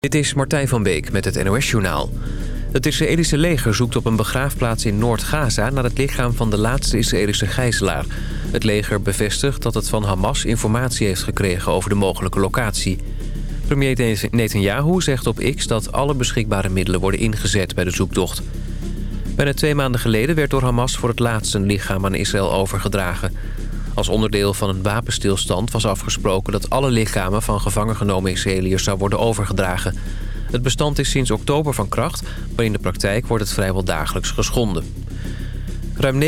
Dit is Martijn van Beek met het NOS-journaal. Het Israëlische leger zoekt op een begraafplaats in Noord-Gaza... naar het lichaam van de laatste Israëlische gijzelaar. Het leger bevestigt dat het van Hamas informatie heeft gekregen... over de mogelijke locatie. Premier Netanyahu zegt op X dat alle beschikbare middelen worden ingezet bij de zoektocht. Bijna twee maanden geleden werd door Hamas voor het laatst een lichaam aan Israël overgedragen... Als onderdeel van een wapenstilstand was afgesproken... dat alle lichamen van gevangen genomen Israëliërs zou worden overgedragen. Het bestand is sinds oktober van kracht... maar in de praktijk wordt het vrijwel dagelijks geschonden. Ruim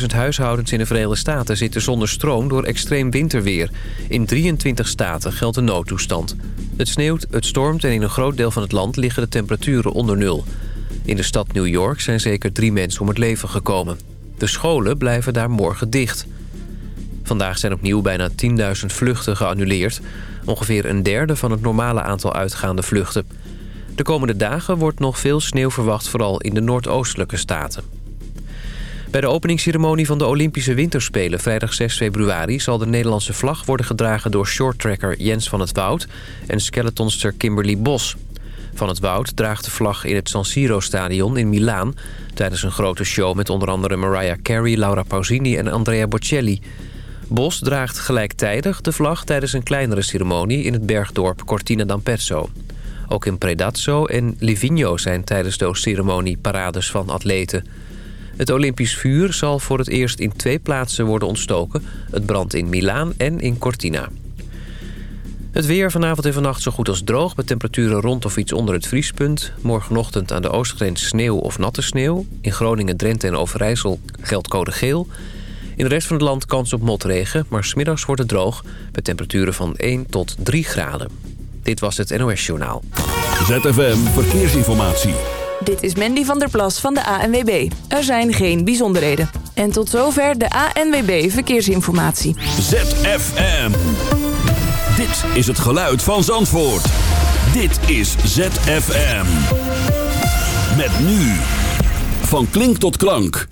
900.000 huishoudens in de Verenigde Staten zitten zonder stroom door extreem winterweer. In 23 staten geldt een noodtoestand. Het sneeuwt, het stormt en in een groot deel van het land liggen de temperaturen onder nul. In de stad New York zijn zeker drie mensen om het leven gekomen. De scholen blijven daar morgen dicht. Vandaag zijn opnieuw bijna 10.000 vluchten geannuleerd. Ongeveer een derde van het normale aantal uitgaande vluchten. De komende dagen wordt nog veel sneeuw verwacht, vooral in de noordoostelijke staten. Bij de openingsceremonie van de Olympische Winterspelen vrijdag 6 februari... zal de Nederlandse vlag worden gedragen door shorttracker Jens van het Woud... en skeletonster Kimberly Bos. Van het Woud draagt de vlag in het San Siro-stadion in Milaan... tijdens een grote show met onder andere Mariah Carey, Laura Pausini en Andrea Bocelli... Bos draagt gelijktijdig de vlag tijdens een kleinere ceremonie... in het bergdorp Cortina d'Ampezzo. Ook in Predazzo en Livigno zijn tijdens de ceremonie parades van atleten. Het Olympisch vuur zal voor het eerst in twee plaatsen worden ontstoken. Het brandt in Milaan en in Cortina. Het weer vanavond en vannacht zo goed als droog... met temperaturen rond of iets onder het vriespunt. Morgenochtend aan de oostgrens sneeuw of natte sneeuw. In Groningen, Drenthe en Overijssel geldt code geel... In de rest van het land kans op motregen, maar smiddags wordt het droog... met temperaturen van 1 tot 3 graden. Dit was het NOS Journaal. ZFM Verkeersinformatie. Dit is Mandy van der Plas van de ANWB. Er zijn geen bijzonderheden. En tot zover de ANWB Verkeersinformatie. ZFM. Dit is het geluid van Zandvoort. Dit is ZFM. Met nu. Van klink tot klank.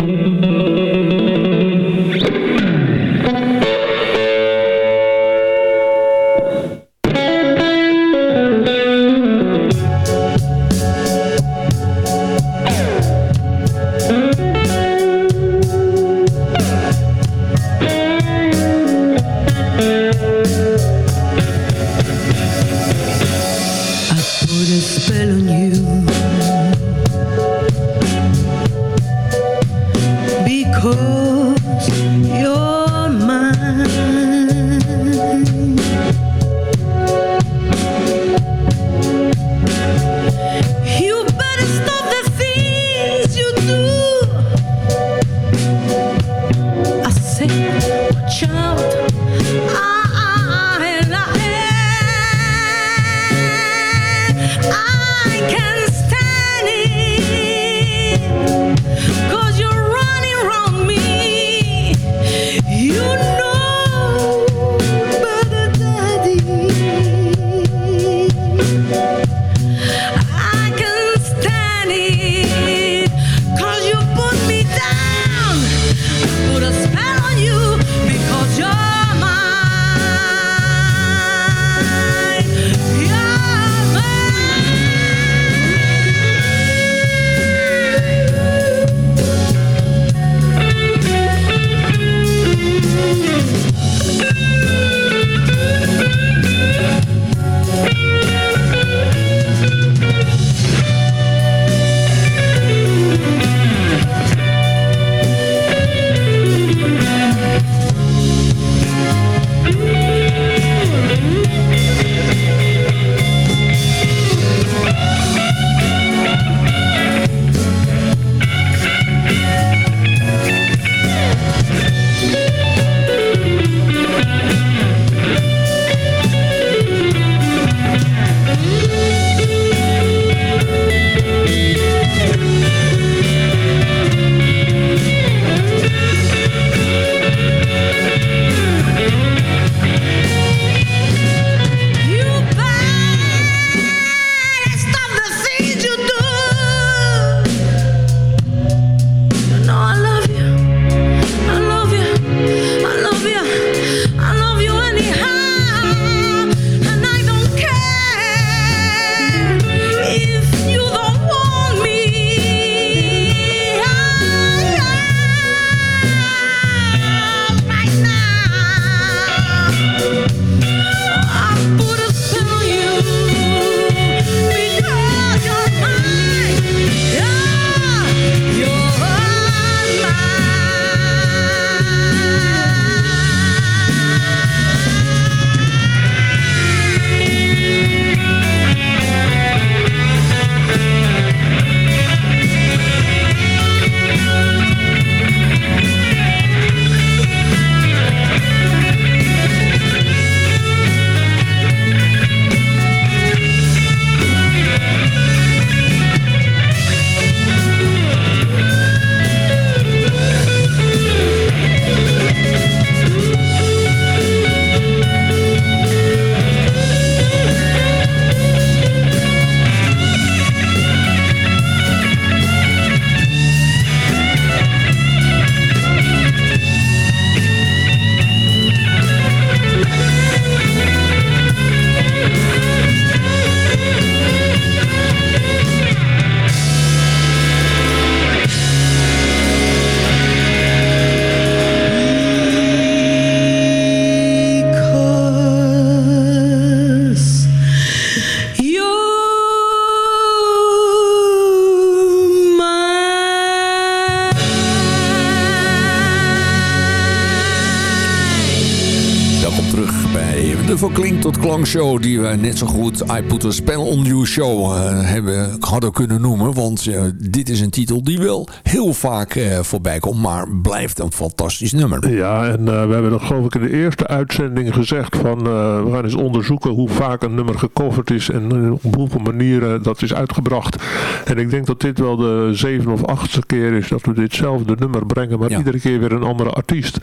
Klink die we net zo goed I Put A Spell On You Show uh, hebben, hadden kunnen noemen. Want uh, dit is een titel die wel heel vaak uh, voorbij komt... maar blijft een fantastisch nummer. Ja, en we hebben dat geloof ik in de eerste uitzending gezegd... van we gaan eens onderzoeken hoe vaak een nummer gecoverd is... en op hoeveel manieren dat is uitgebracht. En ik denk dat dit wel de zevende of achtste keer is... dat we ditzelfde nummer brengen... maar ja. iedere keer weer een andere artiest.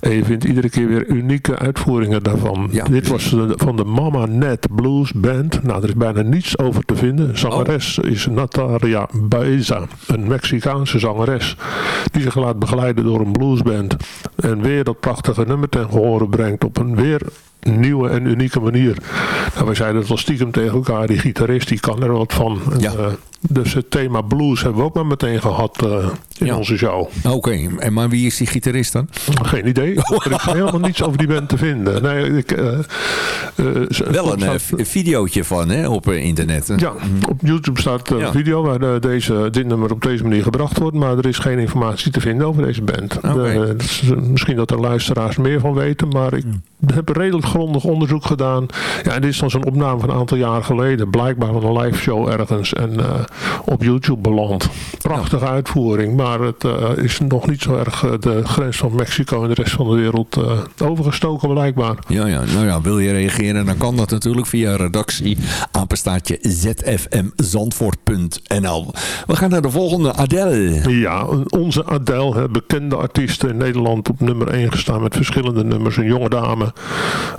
En je vindt iedere keer weer unieke uitvoeringen daarvan. Ja, Dit was de, van de Mama Net Blues Band. Nou, er is bijna niets over te vinden. Zangeres oh. is Natalia Baeza. Een Mexicaanse zangeres. Die zich laat begeleiden door een bluesband. En weer dat prachtige nummer ten gehore brengt. Op een weer nieuwe en unieke manier. Nou, wij zeiden het al stiekem tegen elkaar. Die gitarist die kan er wat van. Ja. En, uh, dus het thema blues hebben we ook maar meteen gehad uh, in onze show. Oké, okay. en maar wie is die gitarist dan? Geen idee. er is helemaal niets over die band te vinden. Nee, ik, uh, Wel een staat, videootje van hè, op internet. Ja, op YouTube staat een ja. video waar deze, dit nummer op deze manier gebracht wordt. Maar er is geen informatie te vinden over deze band. Okay. Dat misschien dat er luisteraars meer van weten. Maar ik hmm. heb redelijk grondig onderzoek gedaan. Ja, en dit is dan zo'n opname van een aantal jaar geleden. Blijkbaar van een live show ergens. En op YouTube beland. Prachtige ja. uitvoering. Maar het uh, is nog niet zo erg uh, de grens van Mexico en de rest van de wereld overgestoken blijkbaar. Ja, ja, nou ja, wil je reageren dan kan dat natuurlijk via redactie apenstaatje zfmzandvoort.nl We gaan naar de volgende, Adele. Ja, onze Adele, bekende artiest in Nederland op nummer 1 gestaan met verschillende nummers. Een jonge dame.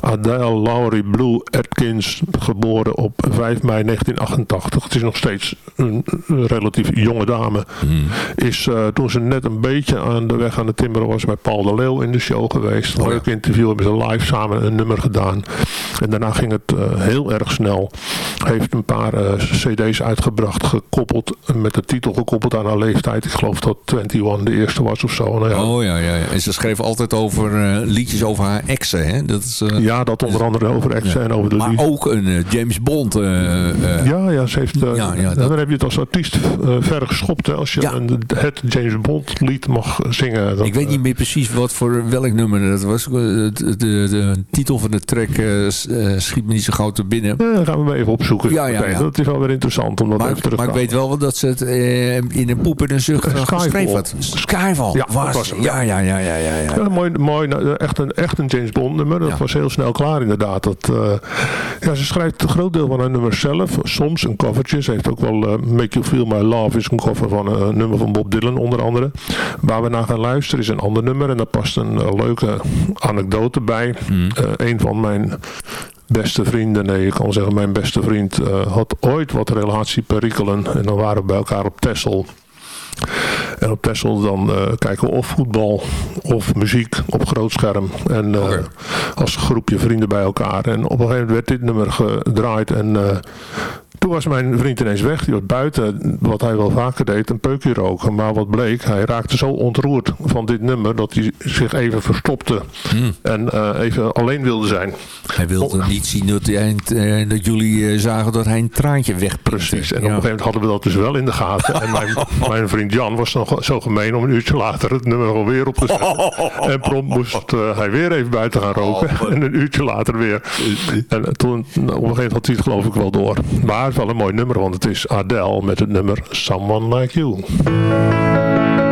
Adele Laurie Blue Atkins, geboren op 5 mei 1988. Het is nog steeds een relatief jonge dame. Hmm. Is uh, toen ze net een beetje aan de weg aan de timmeren was bij Paul de Leeuw in de show geweest. Oh, Leuk ja. interview, hebben ze live samen een nummer gedaan. En daarna ging het uh, heel erg snel. Heeft een paar uh, cd's uitgebracht, gekoppeld, met de titel gekoppeld aan haar leeftijd. Ik geloof dat 21 de eerste was of zo. Nou ja. Oh ja, ja, ja. En ze schreef altijd over liedjes over haar exen, hè? Dat is, ja, dat onder andere over exen ja. en over de Maar ook een James Bond. ja, ja, ze heeft... ja, ja, dat... Heb je het als artiest uh, ver geschopt. Hè, als je een, het James Bond lied mag zingen. ik weet niet meer precies wat voor welk nummer dat was. De, de, de titel van de track uh, schiet me niet zo gauw te binnen. Ja, dan gaan we even opzoeken. Ja, ja, ja. Dat is wel weer interessant. Om dat maar, even maar ik weet wel dat ze het uh, in een poep en een zucht geschreven had. Skyfall. Ja, was. ja, ja, ja, ja, ja, mooi, mooi, nou, echt, een, echt een James Bond nummer. Dat was heel snel klaar inderdaad. Dat, ja, ze schrijft een groot deel van haar nummer zelf. Soms een covertje. Ze heeft ook wel Make You Feel My Love is een cover van een nummer van Bob Dylan onder andere. Waar we naar gaan luisteren is een ander nummer. En daar past een uh, leuke anekdote bij. Mm. Een van mijn beste vrienden, nee je kan zeggen mijn beste vriend, had ooit wat relatieperikelen. En dan waren we bij elkaar op Texel. En op Texel dan uh, kijken we of voetbal of muziek op groot scherm. En uh, okay. als groepje vrienden bij elkaar. En op een gegeven moment werd dit nummer gedraaid. En uh, toen was mijn vriend ineens weg. Die was buiten, wat hij wel vaker deed, een peukje roken. Maar wat bleek, hij raakte zo ontroerd van dit nummer... dat hij zich even verstopte hmm. en uh, even alleen wilde zijn. Hij wilde oh. niet zien dat, hij, uh, dat jullie uh, zagen dat hij een traantje wegpriste. Precies, en ja. op een gegeven moment hadden we dat dus wel in de gaten. En mijn, mijn vriend Jan was nog zo gemeen om een uurtje later het nummer alweer op te zetten. En prompt moest hij weer even buiten gaan roken. Oh, en een uurtje later weer. En toen, op een gegeven moment had hij het geloof ik wel door. Maar is wel een mooi nummer, want het is Adele met het nummer Someone Like You.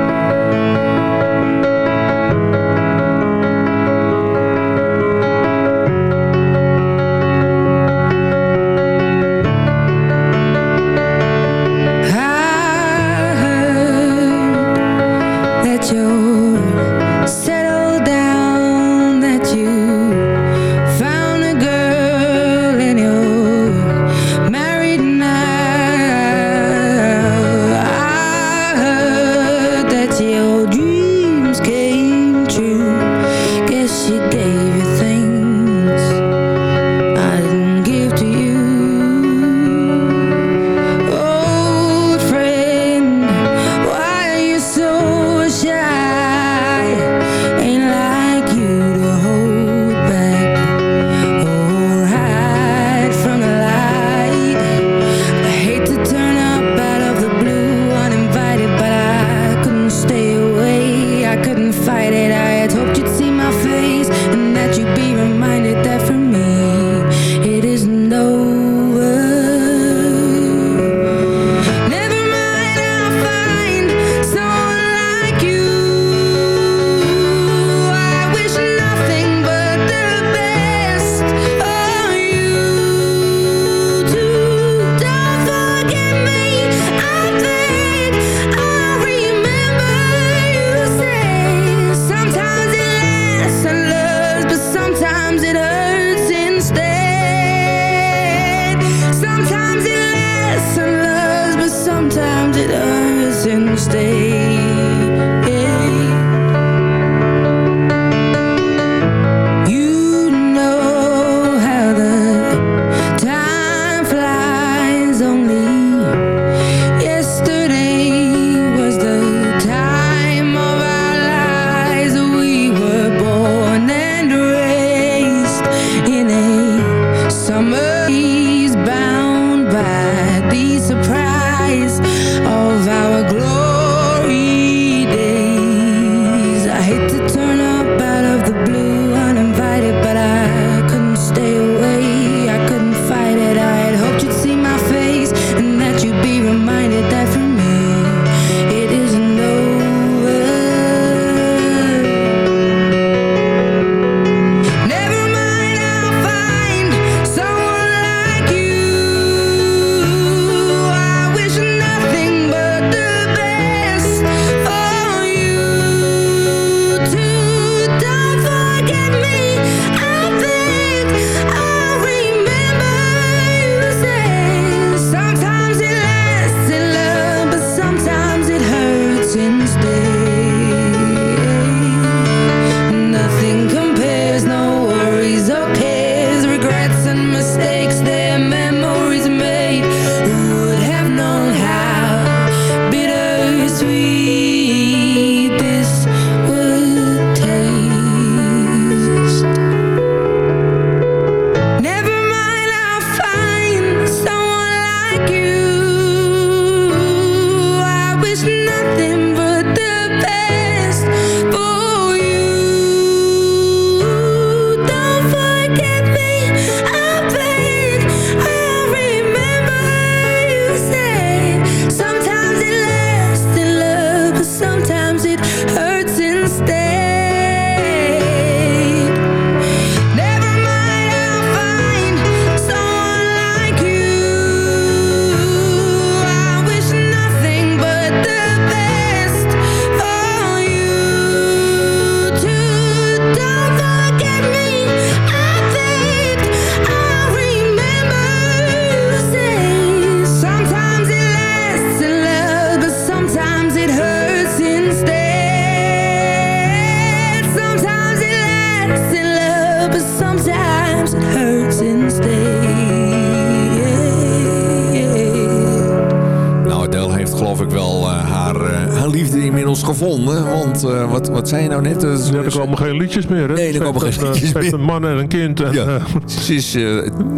Wat zei je nou net? Uh, ja, er komen geen liedjes meer. Hè? Nee, er komen geen liedjes meer. een man en een kind. En, ja. ze is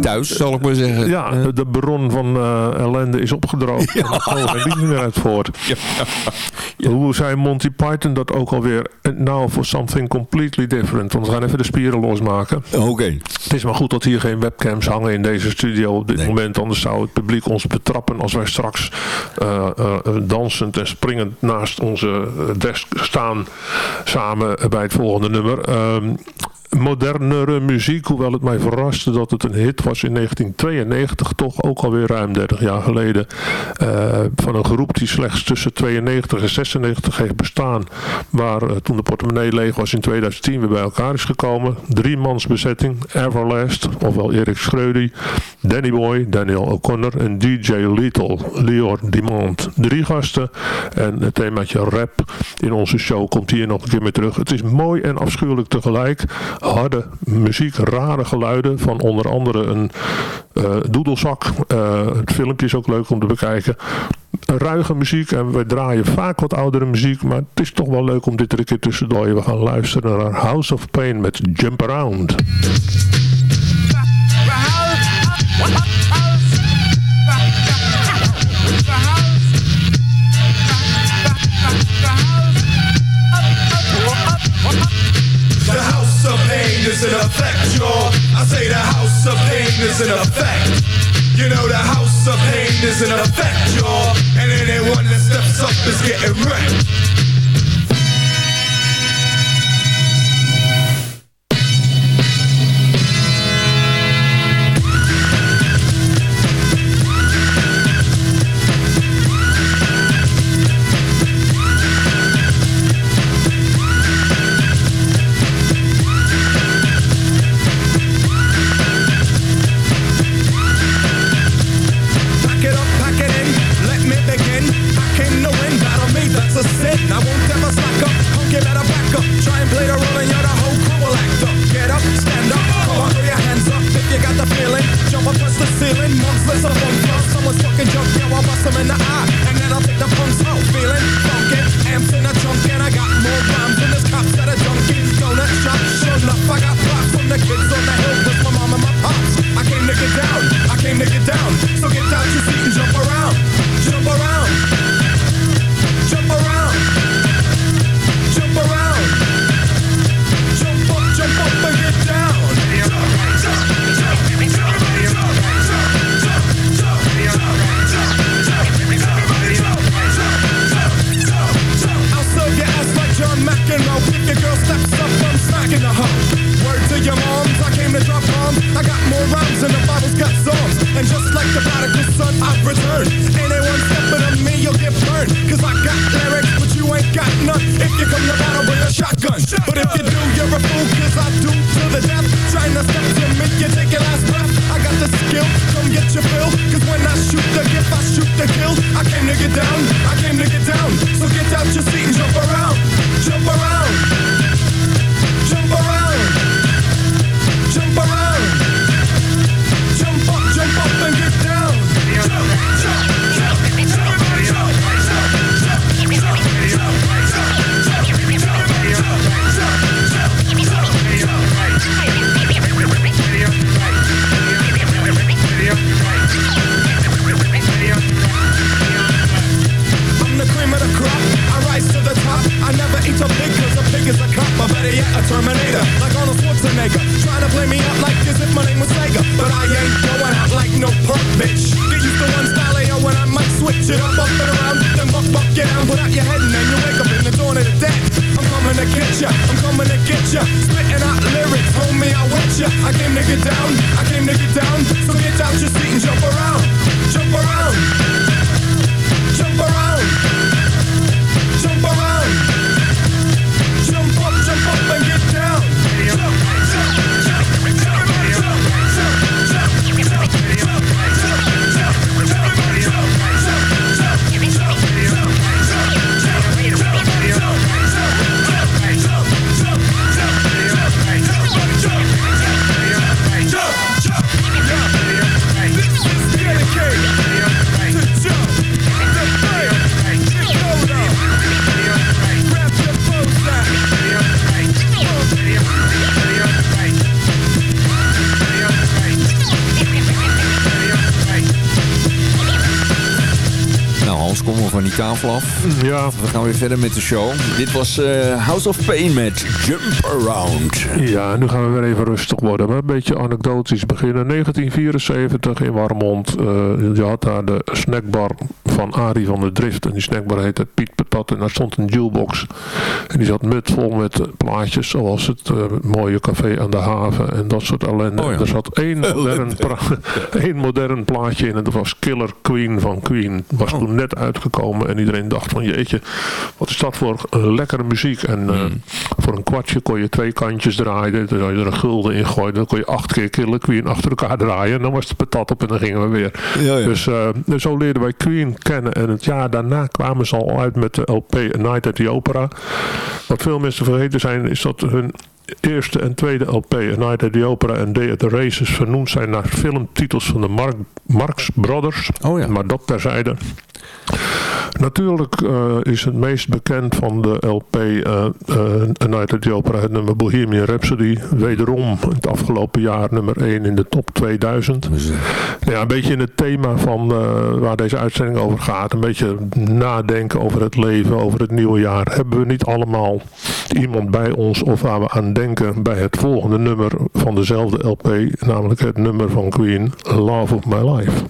thuis, zal ik maar zeggen. Ja, de bron van ellende is opgedroogd. Ja. En er komen geen liedjes meer uit voort. Ja. Hoe zei Monty Python dat ook alweer? Now for something completely different. Want we gaan even de spieren losmaken. Oké. Het is maar goed dat hier geen webcams hangen in deze studio op dit moment. Anders zou het publiek ons betrappen als wij straks uh, uh, dansend en springend naast onze desk staan. Samen bij het volgende nummer. Um, modernere muziek. Hoewel het mij verraste dat het een hit was in 1992. Toch ook alweer ruim 30 jaar geleden. Uh, van een groep die slechts tussen 92 en 96 heeft bestaan. Waar uh, toen de portemonnee leeg was in 2010 weer bij elkaar is gekomen. Drie mans bezetting. Everlast, ofwel Erik Schreudy. Danny Boy, Daniel O'Connor en DJ Lethal, Lior Dimond. Drie gasten. En het themaatje rap in onze show komt hier nog een keer mee terug. Het is mooi en afschuwelijk tegelijk harde muziek, rare geluiden van onder andere een uh, doedelzak. Uh, het filmpje is ook leuk om te bekijken. Ruige muziek en we draaien vaak wat oudere muziek, maar het is toch wel leuk om dit er een keer tussendoor. We gaan luisteren naar House of Pain met Jump Around. Is in effect, y'all. I say the house of pain is in effect. You know the house of pain is in effect, y'all. And anyone that steps up is getting wrecked. Ja, We gaan weer verder met de show. Dit was eh, House of Pain met Jump Around. Ja, nu gaan we weer even rustig worden. Maar een beetje anekdotisch beginnen. 1974 in Warmond. eh, je had daar de snackbar van Arie van der Drift. En die snackbar heette Piet En daar stond een jukebox. En die zat met vol met eh, plaatjes. Zoals het eh, mooie café aan de haven. En dat soort ellende. Oh ja. Er zat één modern, één modern plaatje in. En dat was Killer Queen van Queen. Was Oh. toen net uitgekomen. En iedereen dacht van jeetje. Wat is dat voor eh, lekkere muziek. En Hmm. voor een kwartje kon je twee kantjes draaien. Dan zou je er een gulden in gooien. Dan kon je acht keer Killer Queen achter elkaar draaien. En dan was de patat op en dan gingen we weer. Ja, ja. Dus dus zo leerden wij Queen kennen. En het jaar daarna kwamen ze al uit met de LP A Night at the Opera. Wat veel mensen vergeten zijn is dat hun eerste en tweede LP A Night at the Opera en Day at the Races vernoemd zijn naar filmtitels van de Marx Brothers. Oh ja. Maar dat terzijde. Natuurlijk eh, is het meest bekend van de LP eh eh, A Night at the Opera het nummer Bohemian Rhapsody. Wederom het afgelopen jaar nummer 1 in de top 2000. Dus, eh, Ja, een beetje in het thema van eh, waar deze uitzending over gaat. Een beetje nadenken over het leven, over het nieuwe jaar. Hebben we niet allemaal iemand bij ons of waar we aan denken bij het volgende nummer van dezelfde LP. Namelijk het nummer van Queen, Love of My Life.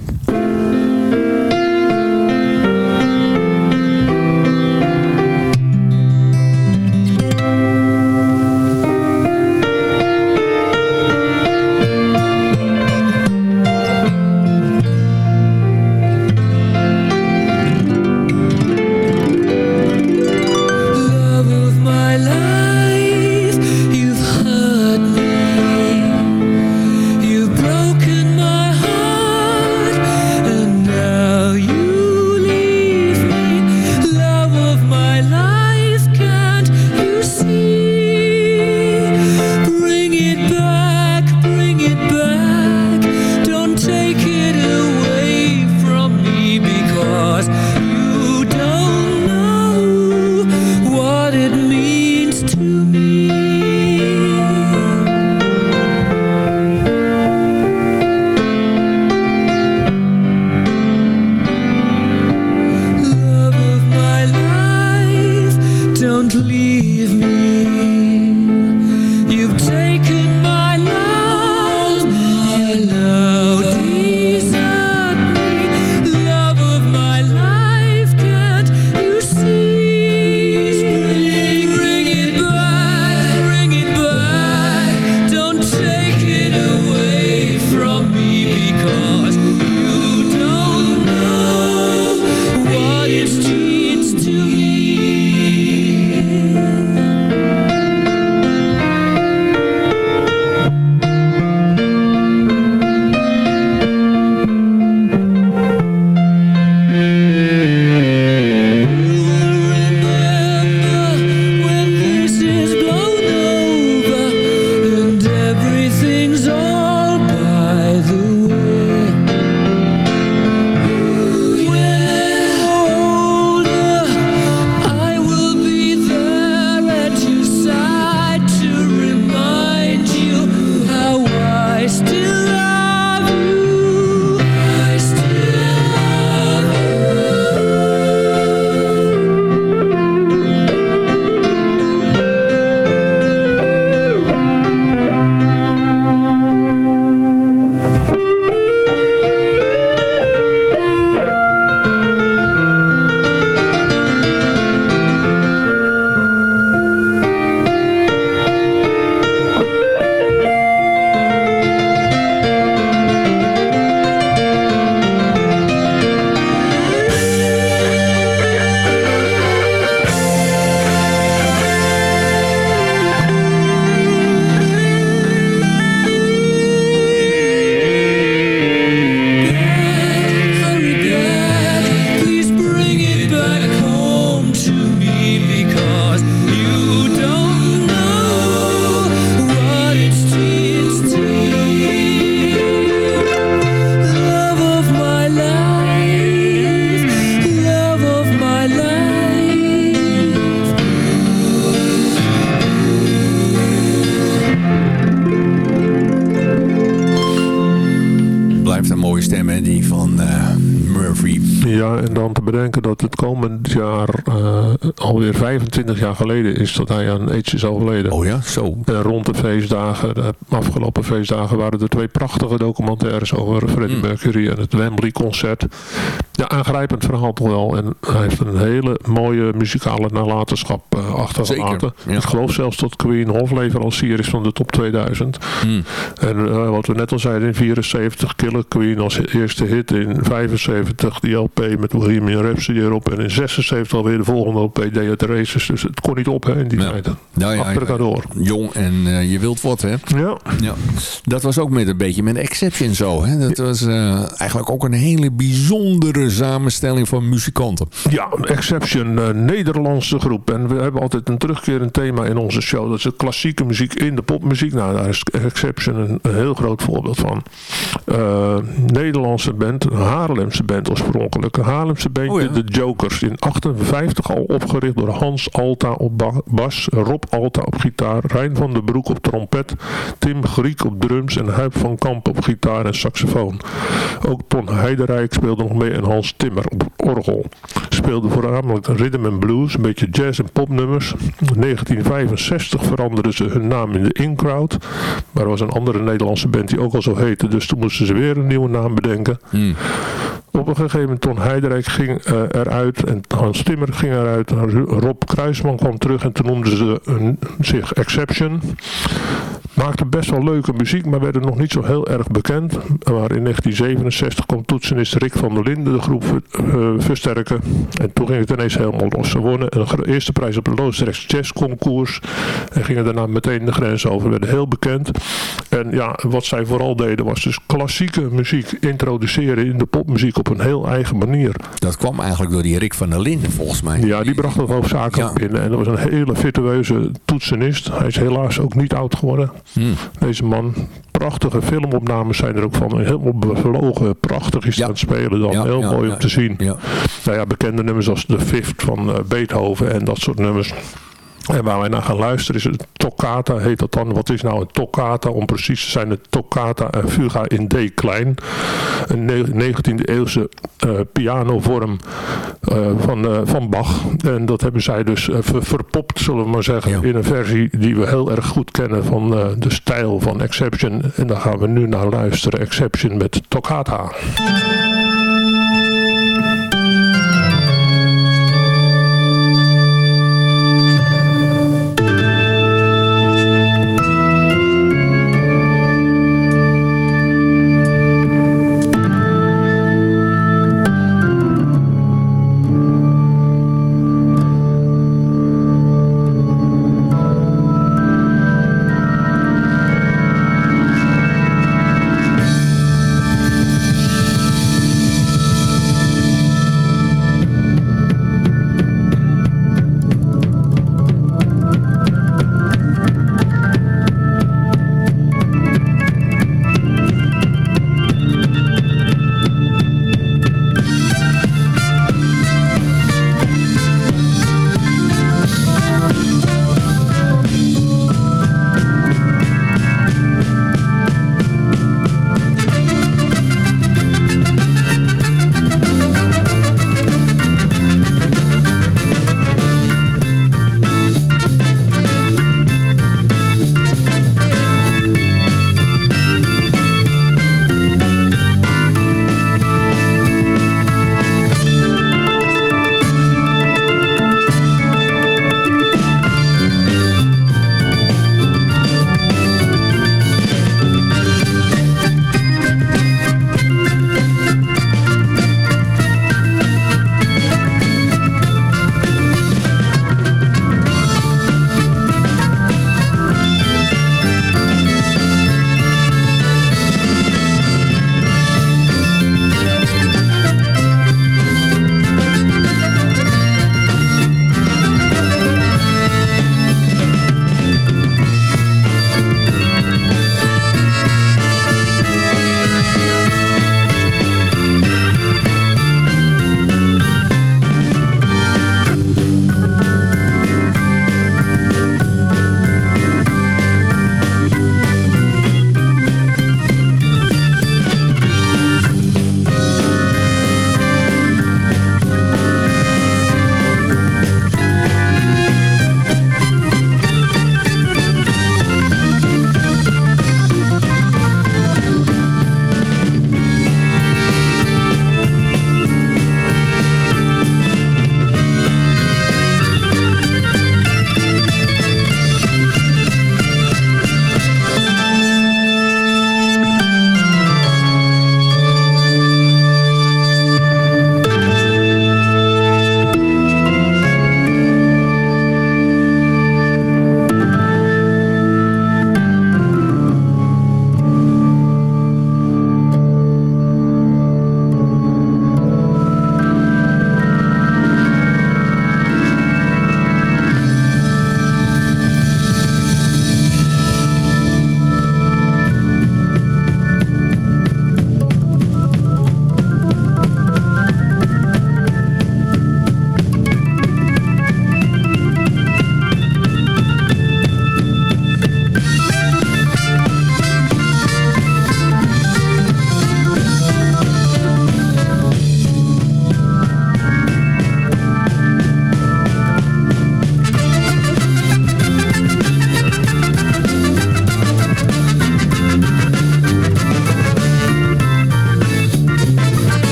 Alweer 25 jaar geleden is dat hij aan AIDS is overleden. Oh ja, zo. En rond de feestdagen, de afgelopen feestdagen, waren er twee prachtige documentaires over Freddie mm. Mercury en het Wembley concert. Aangrijpend verhaal toch wel. En hij heeft een hele mooie muzikale nalatenschap uh, achtergelaten. Ja. Ik geloof zelfs dat Queen hofleverancier is van de top 2000. Mm. En uh, wat we net al zeiden, in 74 Killer Queen als eerste hit. In 75 die LP met Bohemian Rhapsody erop. En in 76 alweer de volgende LP, Day at the Races. Dus het kon niet op hè, in die ja. tijd. Ja, ja, Achter elkaar door. Jong en uh, je wilt wat hè. Ja. ja. Dat was ook met een beetje met Exception zo. Hè? Dat was eigenlijk ook een hele bijzondere samenstelling van muzikanten. Ja, Exception, uh, Nederlandse groep. En we hebben altijd een terugkerend thema in onze show. Dat is klassieke muziek in de popmuziek. Nou, daar is Exception een, een heel groot voorbeeld van. Uh, Nederlandse band, een Haarlemse band oorspronkelijk. Een Haarlemse bandje, oh ja. de Jokers. In 58 al opgericht door Hans Alta op bas, Rob Alta op gitaar, Rijn van der Broek op trompet, Tim Griek op drums en Huip van Kamp op gitaar en saxofoon. Ook Ton Heiderijk speelde nog mee en Hans Timmer op orgel. Speelde voornamelijk rhythm and blues, een beetje jazz en popnummers. In 1965 veranderden ze hun naam in de In-Crowd. Maar er was een andere Nederlandse band die ook al zo heette, dus toen moesten ze weer een nieuwe naam bedenken. Hmm. Op een gegeven moment Ton Heiderijk ging uh, eruit en Hans Timmer ging eruit. Rob Kruisman kwam terug en toen noemden ze een, zich Exception. Maakten best wel leuke muziek, maar werden nog niet zo heel erg bekend. Maar in 1967 kwam toetsenist Rick van der Linden de groep uh, versterken. En toen ging het ineens helemaal los. Ze wonnen een eerste prijs op het Loosdrechts Jazz Concours. En gingen daarna meteen de grens over. Werden heel bekend. En ja, wat zij vooral deden was dus klassieke muziek introduceren in de popmuziek op een heel eigen manier. Dat kwam eigenlijk door die Rick van der Linden volgens mij. Ja, die bracht dat hoofdzakelijk ja. binnen. En dat was een hele virtueuze toetsenist. Hij is helaas ook niet oud geworden. Hmm. Deze man, prachtige filmopnames zijn er ook van. Helemaal bevlogen, prachtig is ja. aan het spelen dan. Ja, heel mooi om te zien. Nou ja, bekende nummers als The Fifth van uh, Beethoven en dat soort nummers. En waar wij naar gaan luisteren is een toccata, heet dat dan. Wat is nou een toccata? Om precies te zijn, een toccata en fuga in D klein. Een 19e eeuwse uh, pianovorm uh, van, uh, van Bach. En dat hebben zij dus ver, verpopt, zullen we maar zeggen, ja. in een versie die we heel erg goed kennen van de stijl van Exception. En daar gaan we nu naar luisteren. Exception met toccata.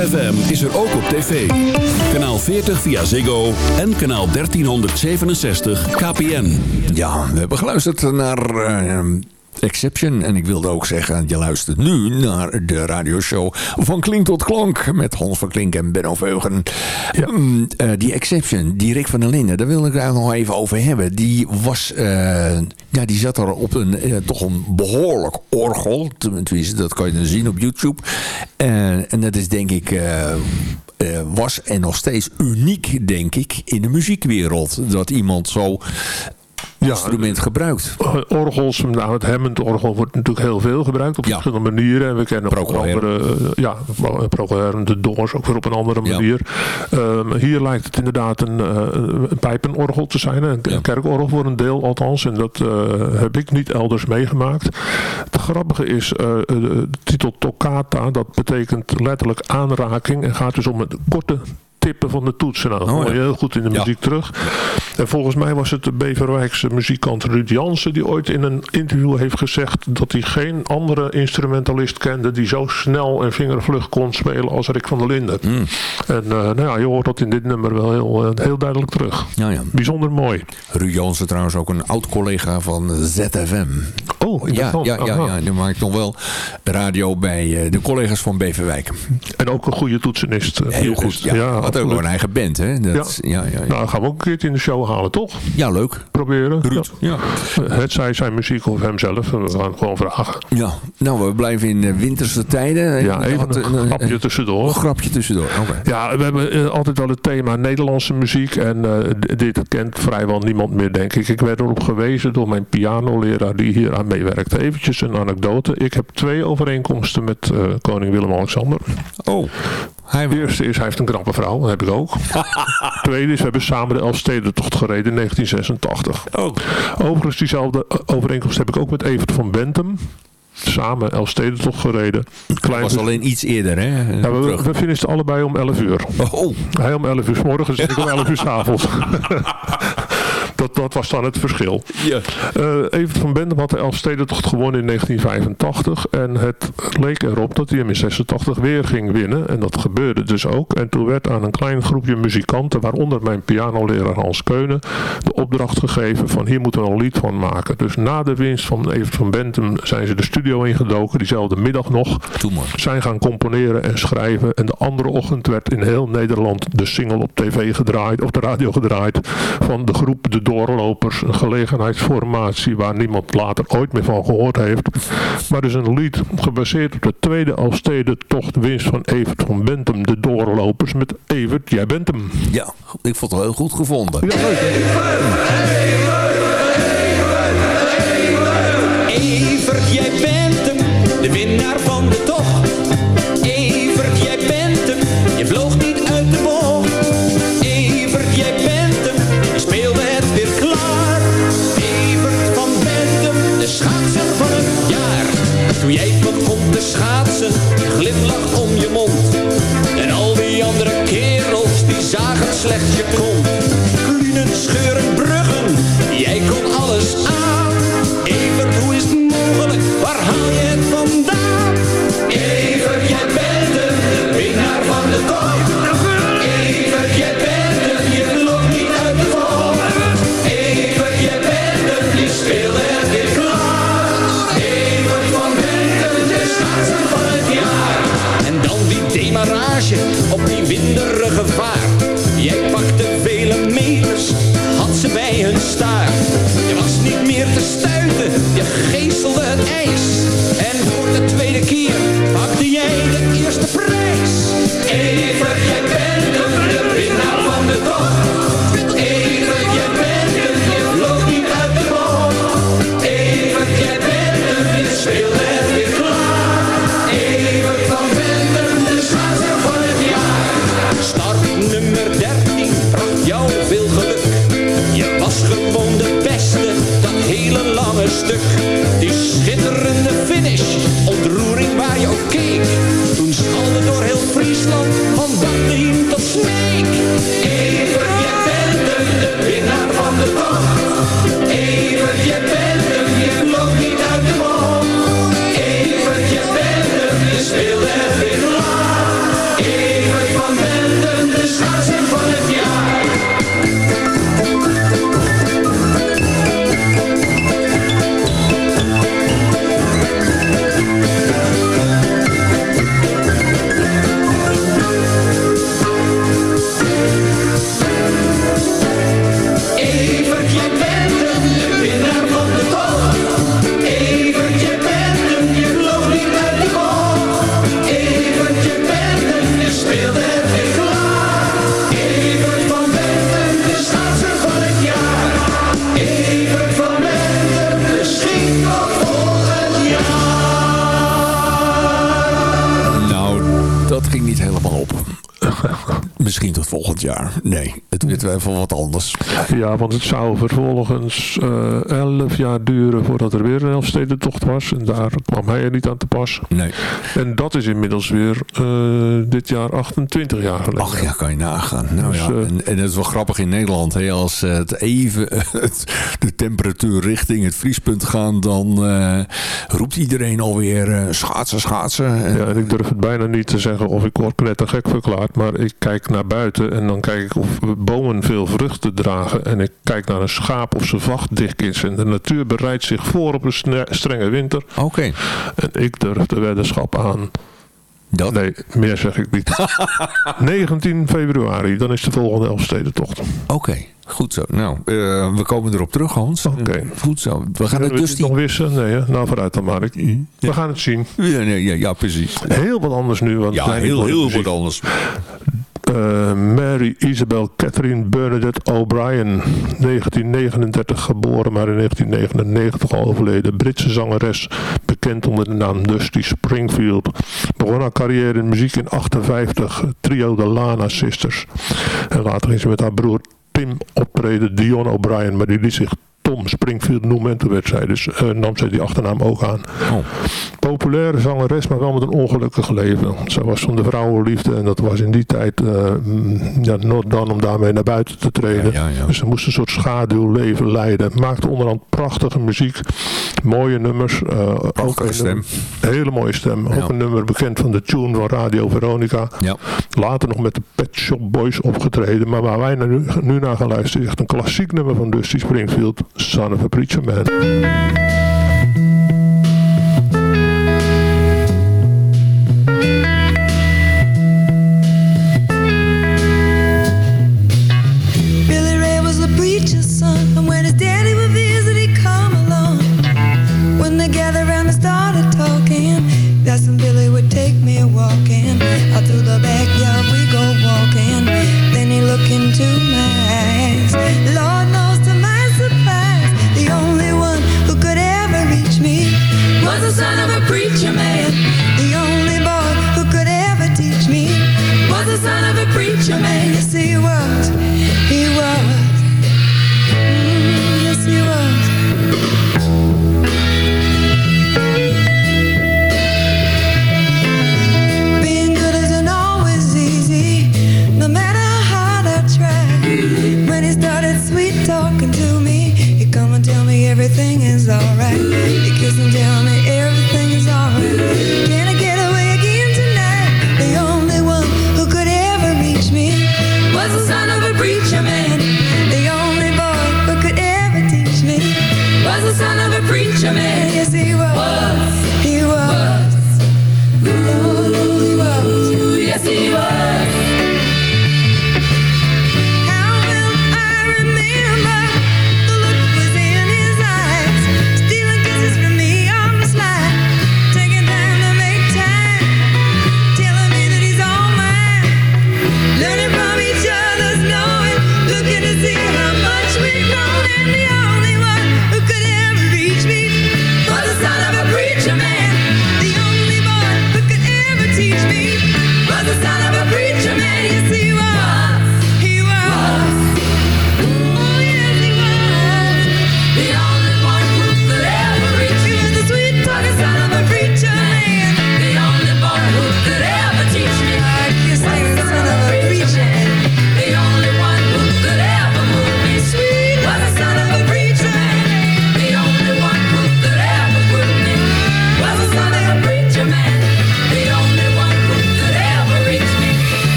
ZFM is er ook op tv. Kanaal 40 via Ziggo en kanaal 1367 KPN. Ja, we hebben geluisterd naar... eh, Exception. En ik wilde ook zeggen, je luistert nu naar de radioshow van Klink tot Klank. Met Hans van Klink en Benno Veugen. Mm, eh, die Exception, die Rick van der Linden, daar wil ik het eigenlijk nog even over hebben. Die was, eh, ja, die zat er op een, eh, toch een behoorlijk orgel. Tenminste, dat kan je dan zien op YouTube. En dat is denk ik... was en nog steeds uniek, denk ik, in de muziekwereld. Dat iemand zo instrument gebruikt. Eh, Orgels, nou, het Hammond-orgel wordt natuurlijk heel veel gebruikt op verschillende manieren. En we kennen ook andere, eh, ja, Harum, de Doors ook weer op een andere manier. Ehm, hier lijkt het inderdaad een, eh, een pijpenorgel te zijn, een kerkorgel voor een deel althans. En dat eh, heb ik niet elders meegemaakt. Het grappige is, eh, eh, de titel Toccata, dat betekent letterlijk aanraking en gaat dus om het korte tippen van de toetsen. Nou, hoor je heel goed in de Ja. muziek terug. En volgens mij was het de Beverwijkse muzikant Ruud Jansen die ooit in een interview heeft gezegd dat hij geen andere instrumentalist kende die zo snel en vingervlug kon spelen als Rick van der Linden. Hmm. En eh, nou ja, je hoort dat in dit nummer wel heel, eh, heel duidelijk terug. Ja, ja. Bijzonder mooi. Ruud Jansen trouwens ook een oud collega van ZFM. Oh, Ja, ja, ja, ja, die maakt nog wel radio bij eh, de collega's van Beverwijk. En ook een goede toetsenist. Heel goed. Ja, Had ook wel een eigen band, hè? Dat, ja. Ja, ja, Nou, gaan we ook een keertje in de show halen, toch? Ja, leuk. Proberen. Ruud. Ja. Het zij zijn muziek of hemzelf. We gaan gewoon vragen. ja. Nou, we blijven in eh, winterse tijden. Ja, even had een grapje tussendoor. Een grapje tussendoor. Oké. Ja, we hebben eh, altijd wel het thema Nederlandse muziek. En eh, dit kent vrijwel niemand meer, denk ik. Ik werd erop gewezen door mijn pianoleraar die hier aan meewerkte. Eventjes een anekdote. Ik heb twee overeenkomsten met eh, koning Willem-Alexander. Oh, hij De eerste is, hij heeft een knappe vrouw. Dat heb ik ook. Tweede is, we hebben samen de Elfstedentocht gereden in 1986. Oh. Overigens, diezelfde eh, overeenkomst heb ik ook met Evert van Bentum. Samen Elfstedentocht gereden. Klein was alleen iets eerder, hè? ja, we, we finishen allebei om 11 uur. Oh, Hij om 11 uur s morgens en ik om 11 uur s avonds. dat, dat was dan het verschil. ja. Eh Evert van Bendem had de Elfstedentocht gewonnen in 1985. En het leek erop dat hij hem in 86 weer ging winnen. En dat gebeurde dus ook. En toen werd aan een klein groepje muzikanten, waaronder mijn pianoleraar Hans Keunen, de opdracht gegeven van hier moeten we een lied van maken. Dus na de winst van Evert van Bentum zijn ze de studio ingedoken, diezelfde middag nog. Zijn gaan componeren en schrijven. En de andere ochtend werd in heel Nederland de single op tv gedraaid, op de radio gedraaid. Van de groep De Doorlopers. Een gelegenheidsformatie waar niemand later ooit meer van gehoord heeft. Maar dus een lied gebaseerd op de tweede Alstede tocht winst van Evert van Bentum. De Doorlopers met Evert, jij bent hem. Ja, ik vond het heel goed gevonden. Ja, leuk. Slechts je kont. Klunen, scheuren, Je was niet meer te stuiten. Volgend jaar. Nee, het wordt wel even wat anders. Ja, want het zou vervolgens eh, elf jaar duren voordat er weer een Elfstedentocht was. En daar kwam hij er niet aan te pas. Nee. En dat is inmiddels weer eh, dit jaar 28 jaar geleden. Ach ja, kan je nagaan. Nou Dus, ja, eh, en, en het is wel grappig in Nederland. Hè, als het even de temperatuur richting het vriespunt gaan, dan roept iedereen alweer schaatsen, schaatsen. En- Ja, en ik durf het bijna niet te zeggen of ik word knettergek verklaard. Maar ik kijk naar buiten en dan kijk ik of bomen veel vruchten dragen. En ik kijk naar een schaap of zijn vacht dik is. En de natuur bereidt zich voor op een strenge winter. Oké, En ik durf de weddenschap aan. dat. Nee, meer zeg ik niet. 19 februari, dan is de volgende Elfstedentocht. Oké, goed zo. Nou, eh, we komen erop terug, Hans. Oké. Eh, Goed zo. We gaan het dus nog wissen? Nee, hè? nou vooruit dan maar. Ik- We gaan het zien. Ja, nee, ja, ja, precies. Heel wat anders nu. Want Ja, heel, heel wat anders. Eh, Mary Isabel Catherine Bernadette O'Brien. 1939 geboren, maar in 1999 al overleden. Britse zangeres, bekend onder de naam Dusty Springfield. Begon haar carrière in muziek in 58. Trio de Lana Sisters. En later ging ze met haar broer Tim optreden, Dion O'Brien. Maar die liet zich Tom Springfield noemen. En toen werd zij dus, eh, nam zij die achternaam ook aan. Oh. Populaire zangeres, maar wel met een ongelukkig leven. Zij was van de vrouwenliefde en dat was in die tijd mm, ja, not done om daarmee naar buiten te treden. Ja, ja, ja. Dus ze moest een soort schaduwleven leiden. Maakte onderhand prachtige muziek, mooie nummers. eh, ook een stem. nummer- hele mooie stem. Ook een nummer bekend van de tune van Radio Veronica. Ja. Later nog met de Pet Shop Boys opgetreden. Maar waar wij nu, nu naar gaan luisteren is echt een klassiek nummer van Dusty Springfield. Son of a Preacher Man.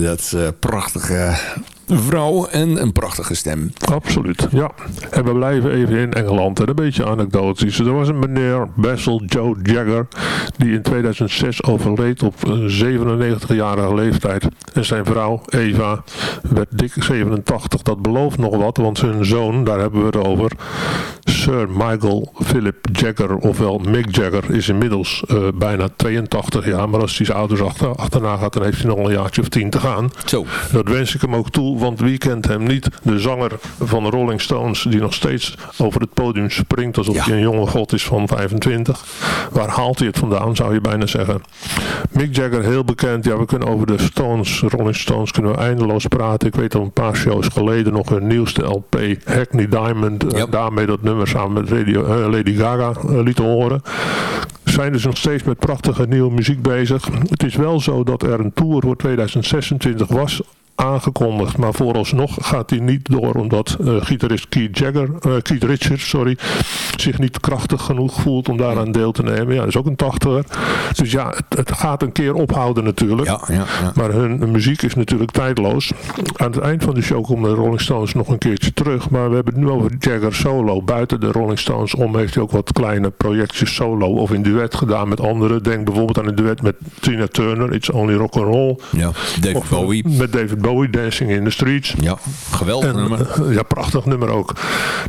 Dat eh, prachtige vrouw en een prachtige stem. Absoluut, ja. En we blijven even in Engeland. En een beetje anekdotisch. Er was een meneer, Basil Joe Jagger, die in 2006 overleed op een 97-jarige leeftijd. En zijn vrouw, Eva, werd dik 87. Dat belooft nog wat, want zijn zoon, daar hebben we het over, Sir Michael Philip Jagger, ofwel Mick Jagger, is inmiddels eh, bijna 82 jaar. Maar als hij zijn ouders achter, achterna gaat, dan heeft hij nog een jaartje of tien te gaan. Zo. Dat wens ik hem ook toe, want wie kent hem niet? De zanger van de Rolling Stones, die nog steeds over het podium springt alsof hij een jonge god is van 25. Waar haalt hij het vandaan, zou je bijna zeggen. Mick Jagger, heel bekend. Ja, we kunnen over de Stones, Rolling Stones, kunnen we eindeloos praten. Ik weet al een paar shows geleden nog hun nieuwste LP, Hackney Diamond. daarmee dat nummer samen met Radio, eh, Lady Gaga eh, lieten horen zijn dus nog steeds met prachtige nieuwe muziek bezig. Het is wel zo dat er een tour voor 2026 was aangekondigd, maar vooralsnog gaat hij niet door omdat eh, gitarist Keith, Jagger, eh, Keith Richards sorry, zich niet krachtig genoeg voelt om daaraan deel te nemen. Ja, dat is ook een tachtiger. Dus ja, het, het gaat een keer ophouden natuurlijk. Maar hun muziek is natuurlijk tijdloos. Aan het eind van de show komen de Rolling Stones nog een keertje terug, maar we hebben het nu over Jagger solo. Buiten de Rolling Stones om heeft hij ook wat kleine projectjes solo of in duet gedaan met anderen. Denk bijvoorbeeld aan een duet met Tina Turner, It's Only Rock and Roll. Ja, David Of, eh, Bowie. Met David Bowie, Dancing in the Streets. Ja, geweldig En, nummer. eh, Ja, prachtig nummer ook.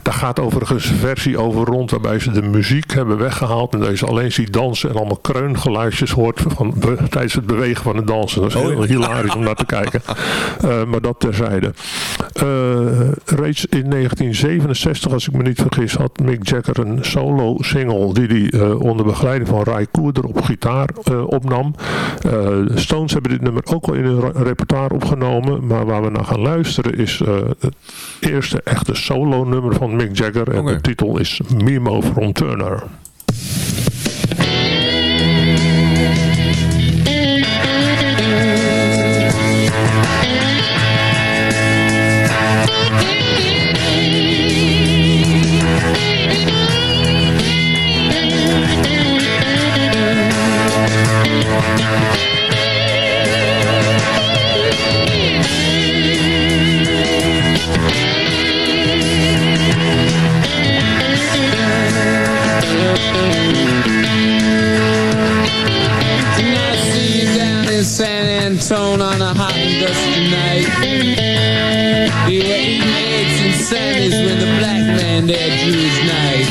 Daar gaat overigens een versie over rond waarbij ze de muziek hebben weggehaald. En dat je alleen ziet dansen en allemaal kreungeluidjes hoort van, be- tijdens het bewegen van het dansen. Dat is heel hilarisch om naar te kijken. Eh, maar dat terzijde. Eh, reeds in 1967, als ik me niet vergis, had Mick Jagger een solo single die hij onder begeleiding van Ray Cooder op gitaar opnam. De Stones hebben dit nummer ook al in hun re- repertoire opgenomen. Maar waar we naar gaan luisteren is eh, het eerste echte solo nummer van Mick Jagger. En de titel is Mimo from Turner. Drew his knife.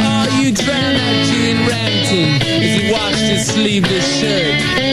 Oh, you drowned out Gene Ramton as he washed his sleeveless shirt.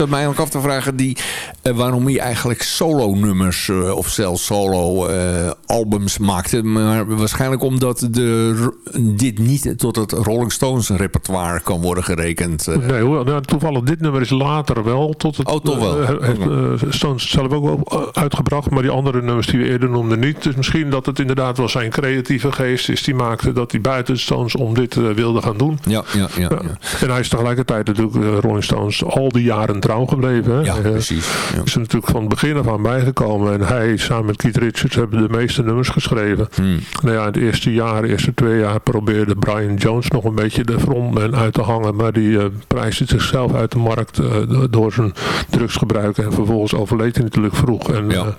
Zat mij eigenlijk af te vragen die, waarom hij eigenlijk solo-nummers of zelfs solo-albums maakte. Maar waarschijnlijk omdat de, dit niet tot het Rolling Stones repertoire kan worden gerekend. Nee hoor, nou, toevallig dit nummer is later wel tot het... Oh, toch wel. heeft Stones zelf ook wel uitgebracht, maar die andere nummers die we eerder noemden niet. Dus misschien dat het inderdaad wel zijn creatieve geest is die maakte dat hij buiten Stones om dit wilde gaan doen. Ja, ja, ja, ja. En hij is tegelijkertijd natuurlijk Rolling Stones al die jaren trouw gebleven. Hè? Ja, precies. Ja. Is er natuurlijk van het begin af aan bijgekomen. En hij samen met Keith Richards hebben de meeste nummers geschreven. Hmm. Nou ja, in het eerste jaar, de eerste twee jaar probeerde Brian Jones nog een beetje de frontman uit te hangen. Maar die uh, prijsde zichzelf uit de markt uh, door zijn drugsgebruik. En vervolgens overleed hij natuurlijk vroeg. En ja,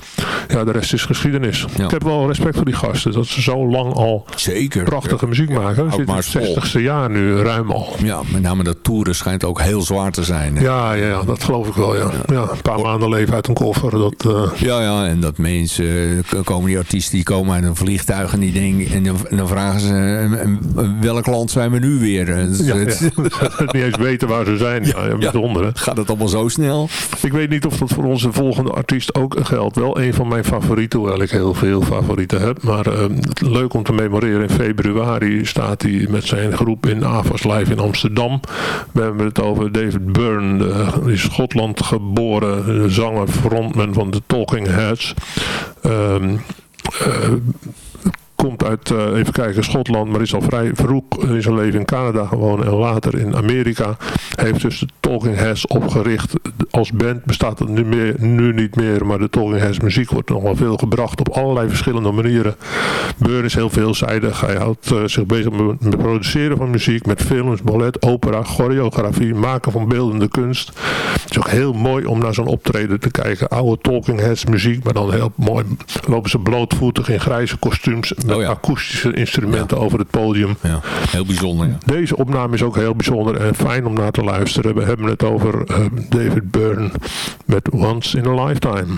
ja de rest is geschiedenis. Ja. Ik heb wel respect voor die gasten. Dat ze zo lang al Zeker. prachtige muziek maken. We zitten in het 60ste jaar nu ruim al. Ja, met name dat toeren schijnt ook heel zwaar te zijn. Hè? Ja, ja, ja, dat geloof ik wel. Ja. Ja, een paar maanden leven uit een koffer. Dat, uh... Ja, ja, en dat mensen, komen die artiesten die komen uit een vliegtuig en die dingen. En dan, dan vragen ze, uh, welk land zijn we nu weer? Dus ja, het, ja. niet eens weten waar ze zijn. Ja, bijzonder. Gaat het allemaal zo snel? Ik weet niet of dat voor onze volgende artiest ook geldt. Wel een van mijn favorieten, hoewel ik heel veel favorieten heb. Maar leuk om te memoreren. In februari staat hij met zijn groep in Avas Live in Amsterdam. We hebben het over David Byrne, in Schotland geboren zanger, frontman van de Talking Heads. Um, uh, komt uit, uh, even kijken, Schotland, maar is al vrij vroeg in zijn leven in Canada gewoon en later in Amerika. Heeft dus de Talking Heads opgericht. Als band bestaat het nu, meer, nu niet meer, maar de Talking Heads muziek wordt nog wel veel gebracht op allerlei verschillende manieren. Burn is heel veelzijdig. Hij houdt uh, zich bezig met produceren van muziek, met films, ballet, opera, choreografie, maken van beeldende kunst. Het is ook heel mooi om naar zo'n optreden te kijken. Oude Talking Heads muziek, maar dan heel mooi. Lopen ze blootvoetig in grijze kostuums met oh ja. akoestische instrumenten ja. over het podium. Ja, heel bijzonder. Deze opname is ook heel bijzonder en fijn om naar te luisteren. We hebben het over uh, David Byrne met Once in a Lifetime.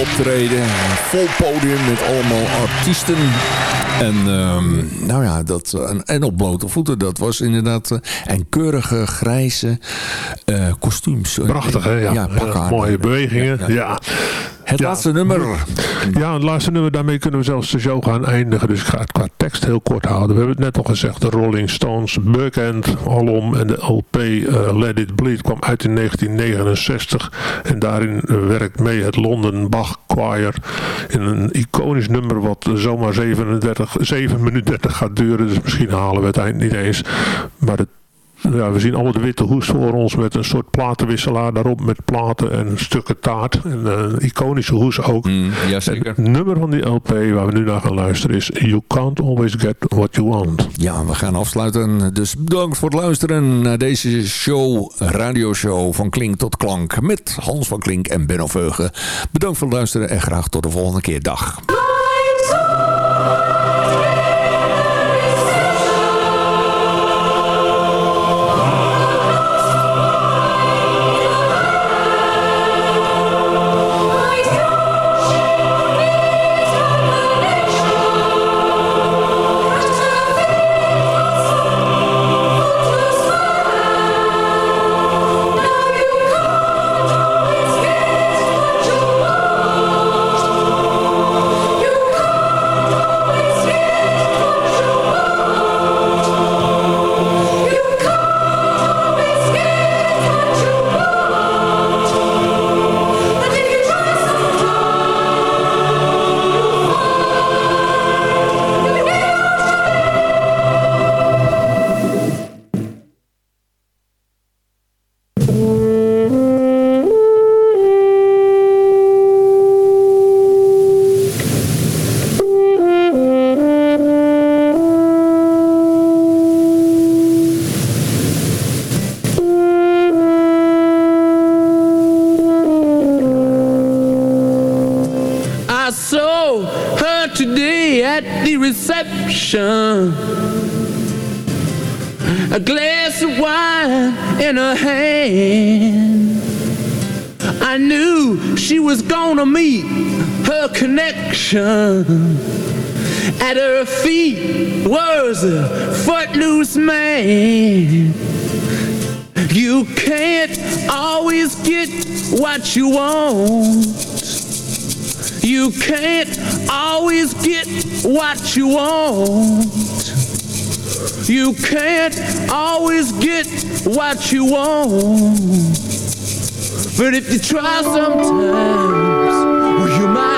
Optreden. Een vol podium met allemaal artiesten. En ehm, nou ja, dat, en, en op blote voeten. Dat was inderdaad... eh, en keurige grijze eh, kostuums. Prachtig, hè? Ja, Ja, mooie bewegingen. Ja. Het Ja. laatste nummer. Ja, het laatste nummer, daarmee kunnen we zelfs de show gaan eindigen. Dus ik ga het qua tekst heel kort houden. We hebben het net al gezegd, de Rolling Stones, Buckend, alom en de LP eh, Let It Bleed kwam uit in 1969. En daarin werkt mee het London Bach Choir in een iconisch nummer wat zomaar 37, 7 minuten 30 gaat duren. Dus misschien halen we het eind niet eens. Maar het ja, we zien allemaal de witte hoes voor ons met een soort platenwisselaar daarop met platen en stukken taart. En eh, een iconische hoes ook. Mm, jazeker. Het nummer van die LP waar we nu naar gaan luisteren is You Can't Always Get What You Want. Ja, we gaan afsluiten. Dus bedankt voor het luisteren naar deze show, radioshow van Klink tot Klank. Met Hans van Klink en Benno Veugen. Bedankt voor het luisteren en graag tot de volgende keer. Dag. Gonna meet her connection. At her feet was a footloose man. You can't always get what you want. You can't always get what you want. You can't always get what you want. But if you try sometimes, well, you might